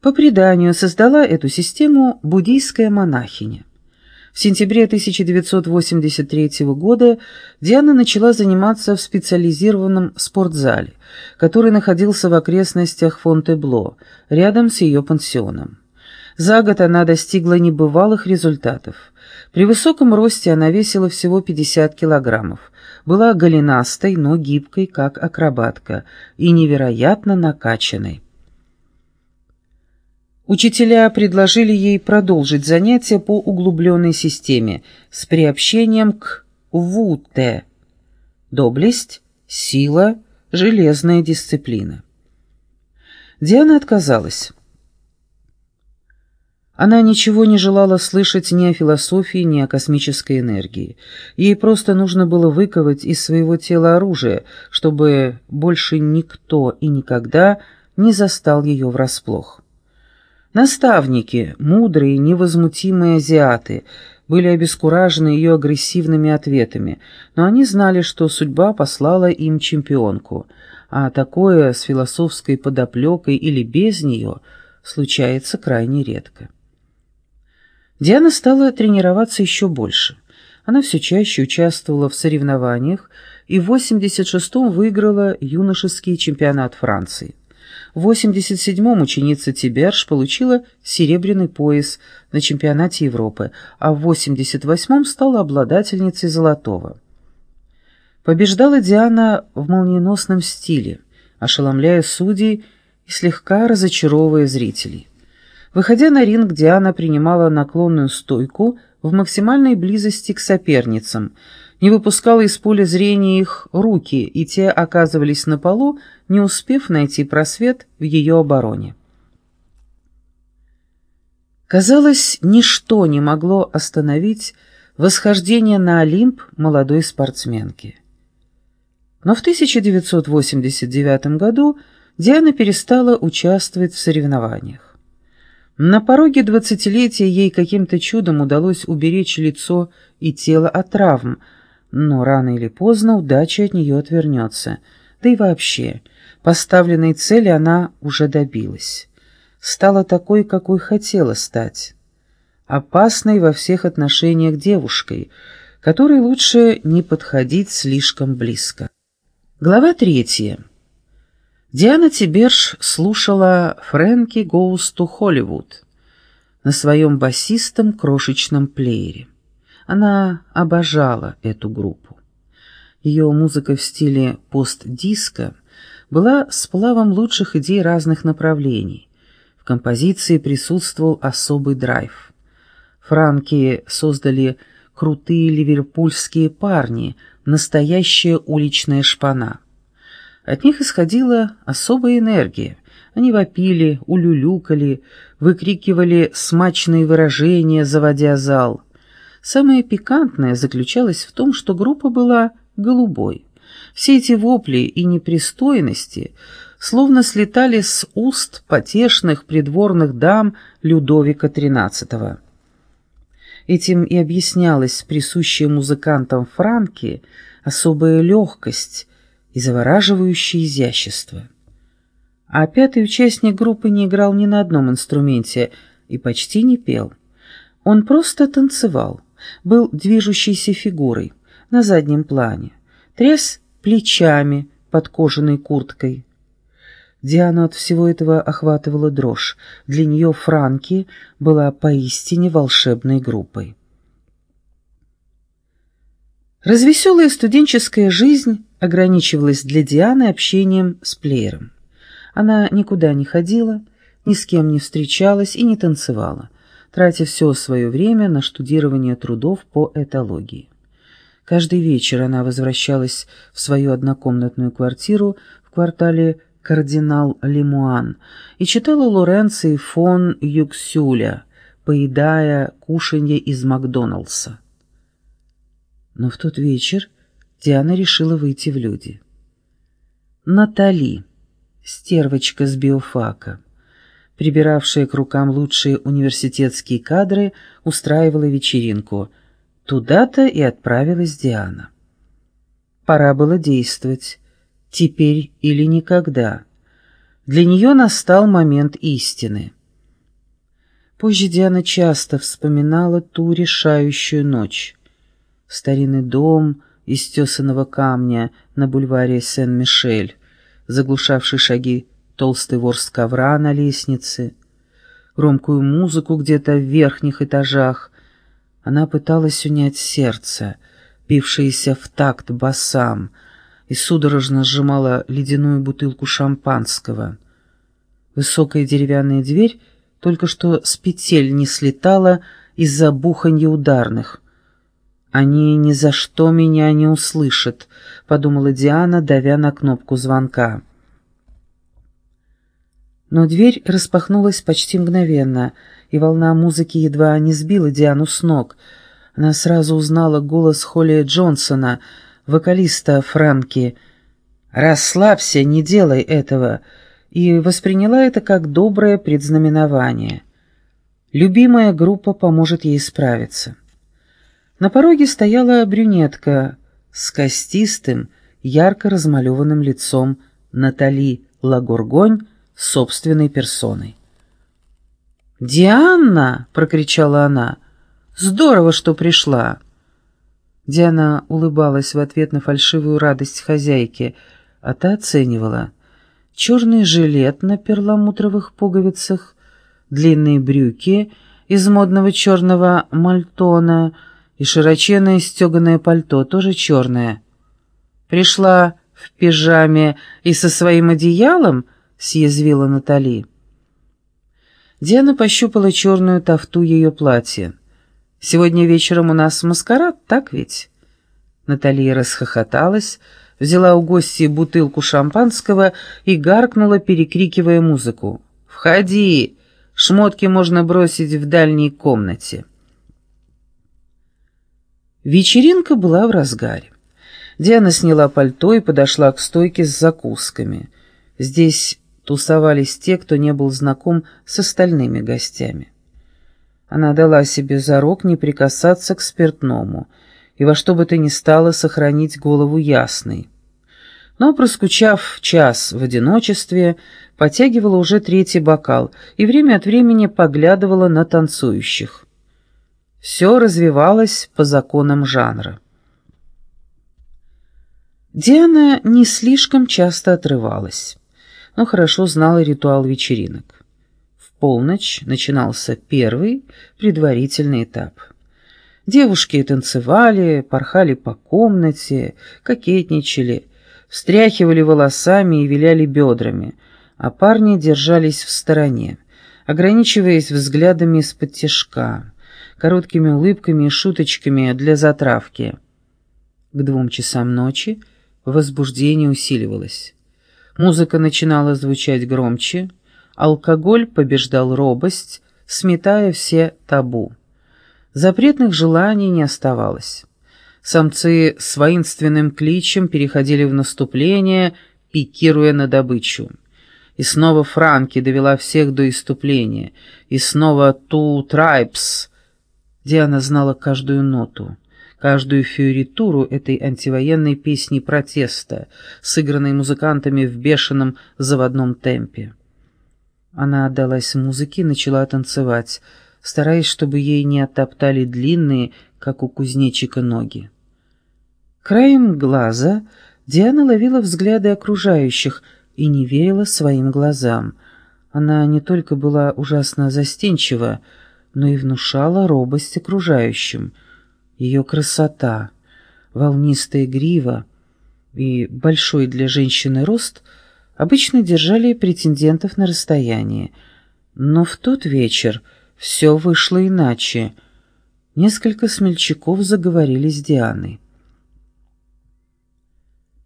По преданию создала эту систему буддийская монахиня. В сентябре 1983 года Диана начала заниматься в специализированном спортзале, который находился в окрестностях Фонтебло, рядом с ее пансионом. За год она достигла небывалых результатов. При высоком росте она весила всего 50 килограммов, была голенастой, но гибкой, как акробатка, и невероятно накачанной. Учителя предложили ей продолжить занятия по углубленной системе с приобщением к ВУТ – доблесть, сила, железная дисциплина. Диана отказалась. Она ничего не желала слышать ни о философии, ни о космической энергии. Ей просто нужно было выковать из своего тела оружие, чтобы больше никто и никогда не застал ее врасплох. Наставники, мудрые, невозмутимые азиаты, были обескуражены ее агрессивными ответами, но они знали, что судьба послала им чемпионку, а такое с философской подоплекой или без нее случается крайне редко. Диана стала тренироваться еще больше. Она все чаще участвовала в соревнованиях и в 86-м выиграла юношеский чемпионат Франции. В 87-м ученица Тиберж получила серебряный пояс на чемпионате Европы, а в 88-м стала обладательницей золотого. Побеждала Диана в молниеносном стиле, ошеломляя судей и слегка разочаровывая зрителей. Выходя на ринг, Диана принимала наклонную стойку в максимальной близости к соперницам – не выпускала из поля зрения их руки, и те оказывались на полу, не успев найти просвет в ее обороне. Казалось, ничто не могло остановить восхождение на Олимп молодой спортсменки. Но в 1989 году Диана перестала участвовать в соревнованиях. На пороге двадцатилетия ей каким-то чудом удалось уберечь лицо и тело от травм, но рано или поздно удача от нее отвернется. Да и вообще, поставленной цели она уже добилась. Стала такой, какой хотела стать. Опасной во всех отношениях девушкой, которой лучше не подходить слишком близко. Глава третья. Диана Тиберш слушала Фрэнки to Hollywood на своем басистом крошечном плеере. Она обожала эту группу. Ее музыка в стиле пост-диско была сплавом лучших идей разных направлений. В композиции присутствовал особый драйв. Франки создали крутые ливерпульские парни, настоящая уличная шпана. От них исходила особая энергия. Они вопили, улюлюкали, выкрикивали смачные выражения, заводя зал – Самое пикантное заключалось в том, что группа была голубой. Все эти вопли и непристойности словно слетали с уст потешных придворных дам Людовика XIII. Этим и объяснялась присущая музыкантам Франки особая легкость и завораживающее изящество. А пятый участник группы не играл ни на одном инструменте и почти не пел. Он просто танцевал был движущейся фигурой на заднем плане, тряс плечами под кожаной курткой. Диану от всего этого охватывала дрожь. Для нее Франки была поистине волшебной группой. Развеселая студенческая жизнь ограничивалась для Дианы общением с плеером. Она никуда не ходила, ни с кем не встречалась и не танцевала тратя все свое время на штудирование трудов по этологии. Каждый вечер она возвращалась в свою однокомнатную квартиру в квартале Кардинал Лемуан и читала Лоренцо и фон Юксюля, поедая кушанье из Макдоналдса. Но в тот вечер Диана решила выйти в люди. Натали, стервочка с биофака, прибиравшая к рукам лучшие университетские кадры, устраивала вечеринку. Туда-то и отправилась Диана. Пора было действовать. Теперь или никогда. Для нее настал момент истины. Позже Диана часто вспоминала ту решающую ночь. Старинный дом из тесаного камня на бульваре Сен-Мишель, заглушавший шаги толстый вор с ковра на лестнице, громкую музыку где-то в верхних этажах. Она пыталась унять сердце, бившееся в такт басам, и судорожно сжимала ледяную бутылку шампанского. Высокая деревянная дверь только что с петель не слетала из-за буханья ударных. «Они ни за что меня не услышат», — подумала Диана, давя на кнопку звонка. Но дверь распахнулась почти мгновенно, и волна музыки едва не сбила Диану с ног. Она сразу узнала голос Холли Джонсона, вокалиста Франки. «Расслабься, не делай этого», и восприняла это как доброе предзнаменование. Любимая группа поможет ей справиться. На пороге стояла брюнетка с костистым, ярко размалеванным лицом Натали Лагургонь, собственной персоной. «Диана!» — прокричала она. «Здорово, что пришла!» Диана улыбалась в ответ на фальшивую радость хозяйки, а та оценивала. Черный жилет на перламутровых пуговицах, длинные брюки из модного черного мальтона и широченное стеганое пальто, тоже черное. Пришла в пижаме и со своим одеялом —— съязвила Натали. Диана пощупала черную тафту ее платья. «Сегодня вечером у нас маскарад, так ведь?» Наталья расхохоталась, взяла у гостей бутылку шампанского и гаркнула, перекрикивая музыку. «Входи! Шмотки можно бросить в дальней комнате». Вечеринка была в разгаре. Диана сняла пальто и подошла к стойке с закусками. Здесь тусовались те, кто не был знаком с остальными гостями. Она дала себе зарок не прикасаться к спиртному и во что бы то ни стало сохранить голову ясной. Но, проскучав час в одиночестве, потягивала уже третий бокал и время от времени поглядывала на танцующих. Все развивалось по законам жанра. Диана не слишком часто отрывалась но хорошо знала ритуал вечеринок. В полночь начинался первый, предварительный этап. Девушки танцевали, порхали по комнате, кокетничали, встряхивали волосами и виляли бедрами, а парни держались в стороне, ограничиваясь взглядами из-под тяжка, короткими улыбками и шуточками для затравки. К двум часам ночи возбуждение усиливалось. Музыка начинала звучать громче, алкоголь побеждал робость, сметая все табу. Запретных желаний не оставалось. Самцы с воинственным кличем переходили в наступление, пикируя на добычу. И снова Франки довела всех до иступления. И снова «Ту Трайпс», где она знала каждую ноту каждую фиоритуру этой антивоенной песни протеста, сыгранной музыкантами в бешеном заводном темпе. Она отдалась музыке и начала танцевать, стараясь, чтобы ей не оттоптали длинные, как у кузнечика, ноги. Краем глаза Диана ловила взгляды окружающих и не верила своим глазам. Она не только была ужасно застенчива, но и внушала робость окружающим — ее красота, волнистая грива и большой для женщины рост обычно держали претендентов на расстоянии. Но в тот вечер все вышло иначе. Несколько смельчаков заговорили с Дианой.